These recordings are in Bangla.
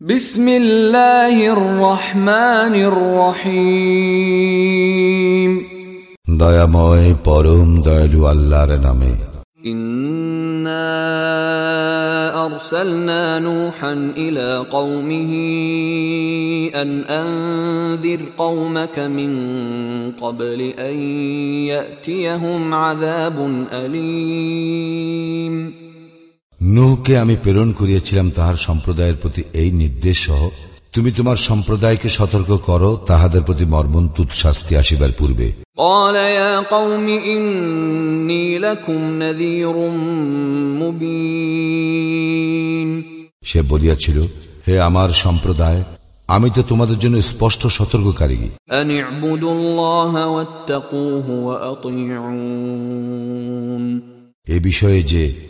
بسم الله الرحمن الرحيم দয়াময় পরম দয়ালু আল্লাহর নামে إنا أرسلنا نوحا إلى قومه أن أنذر قومك من قبل أن يأتيهم عذاب أليم নুহকে আমি প্রেরণ করিয়াছিলাম তাহার সম্প্রদায়ের প্রতি এই নির্দেশ সহ তুমি তোমার সম্প্রদায়কে সতর্ক করো তাহাদের প্রতি মর্মন্তুত শাস্তি আসিবার পূর্বে। সে বলিয়াছিল হে আমার সম্প্রদায় আমি তো তোমাদের জন্য স্পষ্ট সতর্ককারী। এ বিষয়ে যে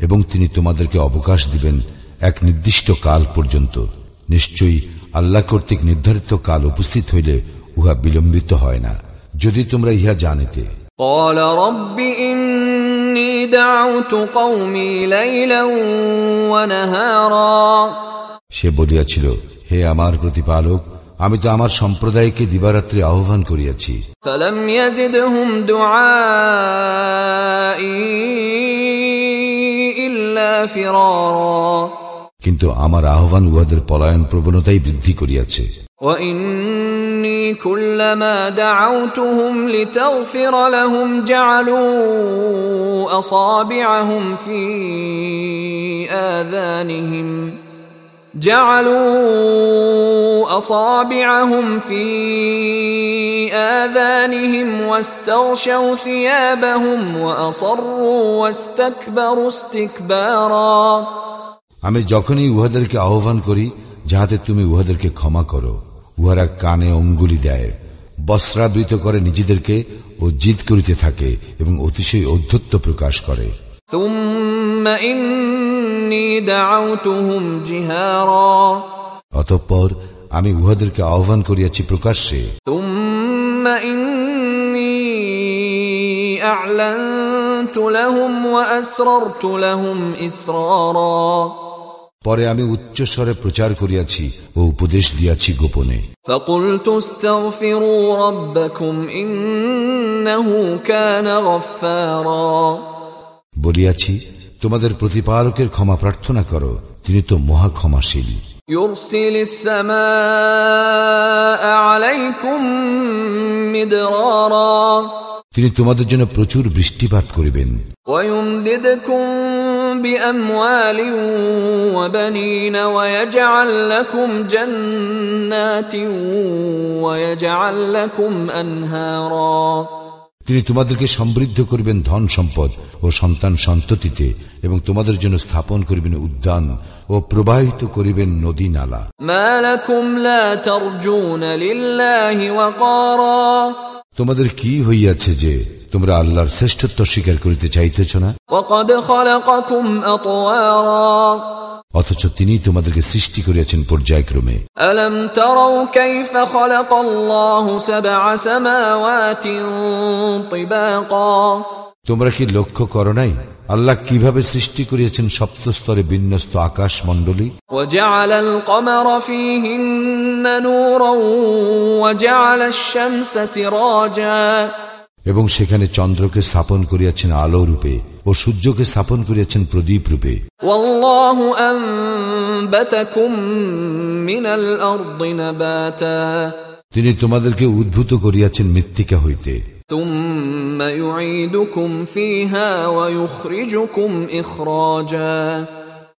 এবং তিনি তোমাদেরকে অবকাশ দিবেন এক নির্দিষ্ট কাল পর্যন্ত নিশ্চয়ই আল্লাহ কর্তৃক নির্ধারিত কাল উপস্থিত হইলে উহা বিলম্বিত হয় না যদি তোমরা ইহা জানিতে قال رب إني دعوت قومي ليلا ونهارا সে বলিয়াছিল হে আমার প্রতিপালক আমি তো আমার সম্প্রদায়কে দিবারাত্রি আহ্বান করিয়াছি فلم يزدهم دعائي إلا فرارا কিন্তু আমার আহ্বান উহাদের পলায়ন প্রবণতাই বৃদ্ধি করিয়াছে وإني كلما دعوتهم لتغفر لهم جعلوا أصابعهم في آذانهم جعلوا أصابعهم في آذانهم واستغشوا ثيابهم وأصروا واستكبروا استكبارا আমি যখনই উহাদেরকে আহ্বান করি যাহাতে তুমি উহাদেরকে ক্ষমা করো উহারা কানে অঙ্গুলি দেয় বস্ত্রাবৃত করে নিজেদেরকে ও জিদ করিতে থাকে এবং অতিশয় ঔদ্ধত্য প্রকাশ করে ثم إني دعوتهم جهارا অতঃপর আমি উহাদেরকে আহ্বান করিয়াছি প্রকাশ্যে পরে আমি উচ্চস্বরে প্রচার করিয়াছি ও উপদেশ দিয়াছি গোপনে। বলিয়াছি তোমাদের প্রতিপালকের ক্ষমা প্রার্থনা করো তিনি তো মহা ক্ষমাশীল يرسل السماء عليكم مدرارا তিনি তোমাদের জন্য প্রচুর বৃষ্টিপাত করিবেন ويمددكم بأموال وبنين ويجعل لكم جنات ويجعل لكم أنهارا তিনি তোমাদেরকে সমৃদ্ধ করিবেন ধন সম্পদ ও সন্তান সন্ততিতে এবং তোমাদের জন্য স্থাপন করিবেন উদ্যান ও প্রবাহিত করিবেন নদী নালা। তোমাদের কি হইয়াছে যে তোমরা আল্লাহর শ্রেষ্ঠত্ব স্বীকার করিতে চাইতেছ না? অথচ তিনি তোমাদেরকে সৃষ্টি করিয়াছেন পর্যায়ক্রমে ألم تروا كيف خلق الله سبع سماوات طباقا তোমরা কি লক্ষ্য করো নাই আল্লাহ কিভাবে সৃষ্টি করিয়াছেন সপ্ত স্তরে বিন্যস্ত আকাশ মণ্ডলী وجعل القمر فيهن نورا وجعل الشمس سراجا এবং সেখানে চন্দ্রকে স্থাপন করিয়াছেন আলো রূপে ও সূর্যকে স্থাপন করিয়াছেন প্রদীপ রূপে। তিনি তোমাদেরকে উদ্ভূত করিয়াছেন মৃত্তিকা হইতে।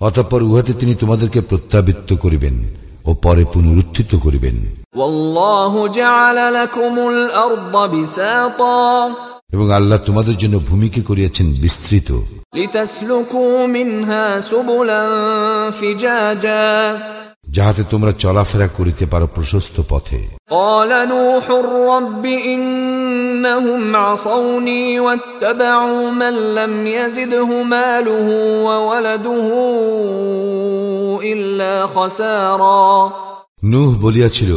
অতঃপর উহাতে তিনি তোমাদেরকে প্রত্যাবৃত্ত করিবেন। ও পরে পুনরুত্থিত করিবেন। এবং আল্লাহ তোমাদের জন্য ভূমিকে করিয়াছেন বিস্তৃত। যাহাতে তোমরা চলাফেরা করিতে পারো প্রশস্ত পথে। ওয়াত্তাবাউ নুহ বলিয়াছিল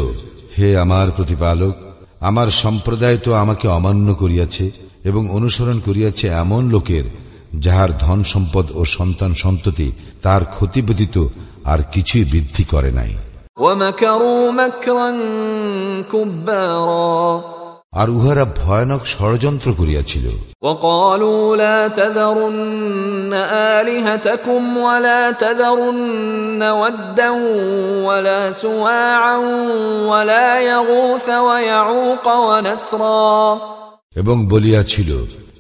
হে আমার প্রতিপালক আমার সম্প্রদায় তো আমাকে অমান্য করিয়াছে এবং অনুসরণ করিয়াছে এমন লোকের যাহার ধন সম্পদ ও সন্তান সন্ততি তার ক্ষতি ব্যতীত আর কিছুই বৃদ্ধি করে নাই। আর উহারা ভয়ানক ষড়যন্ত্র করিয়াছিল وقالوا لا تذرن آلهتكم ولا تذرن ودا ولا سواعا ولا يغوث ويعوق ونسرا এবং বলিয়াছিল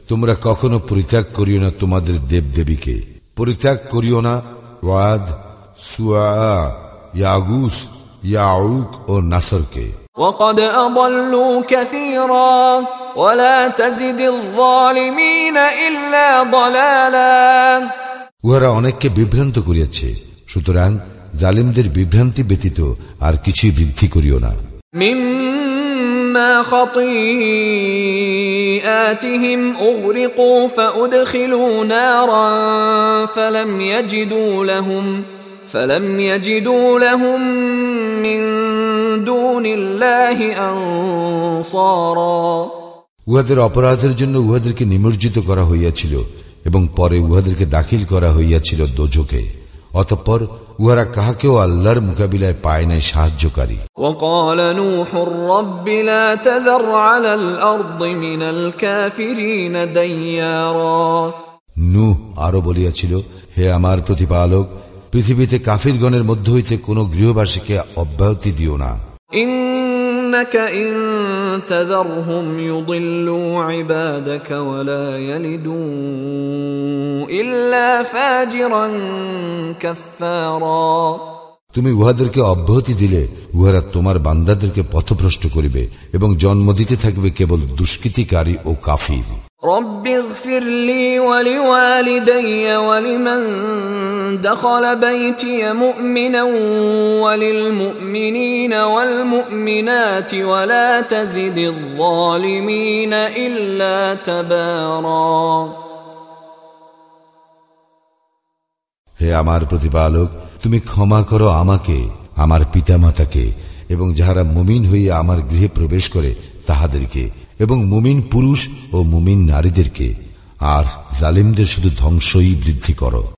তোমরা কখনো পরিত্যাগ করিও না তোমাদের দেবদেবীকে পরিত্যাগ করিও না ওয়াদ সুয়া ইয়াগুস ইয়াউক ও নাসরকে وقد أضلوا كثيرا ولا تزد الظالمين إلا ضلالا উহারা অনেককে বিভ্রান্ত করিয়াছে সুতরাং জালিমদের বিভ্রান্তি ব্যতীত আর কিছুই বৃদ্ধি করিও না مما خطيئاتهم أغرقوا فأدخلوا نارا فلم يجدوا لهم فلم يجدوا لهم من دون الله أنصارا উহাদের অপরাধের জন্য উহাদেরকে নিমজ্জিত করা হইয়াছিল এবং পরে উহাদেরকে দাখিল করা হইয়াছিল দোজকে অতঃপর উহারা কাহাকেও আল্লাহর মোকাবিলায় পায় নাই সাহায্যকারী وقال نوح رب لا تذر على الأرض من الكافرين ديارا নূহ আরো বলিয়াছিল হে আমার প্রতিপালক পৃথিবীতে কাফিরগণের মধ্য হইতে কোন গৃহবাসীকে অব্যাহতি দিও না إنك إن تذرهم يضلوا عبادك ولا يلدوا إلا فاجرا كفارا তুমি উহাদেরকে অব্যাহতি দিলে উহারা তোমার বান্দাদেরকে পথভ্রষ্ট করিবে এবং জন্ম দিতে থাকবে কেবল দুষ্কৃতিকারী ও কাফির رب اغفر لي ولوالدي ولمن دخل بيتي مؤمنا وللمؤمنين والمؤمنات ولا تزد الظالمين إلا تبارا হে আমার প্রতিপালক তুমি ক্ষমা করো আমাকে আমার পিতামাতাকে এবং যাহারা মুমিন হইয়া আমার গৃহে প্রবেশ করে তাহাদেরকে এবং মুমিন পুরুষ ও মুমিন নারীদেরকে। আর জালিমদের শুধু ধ্বংসই বৃদ্ধি করো।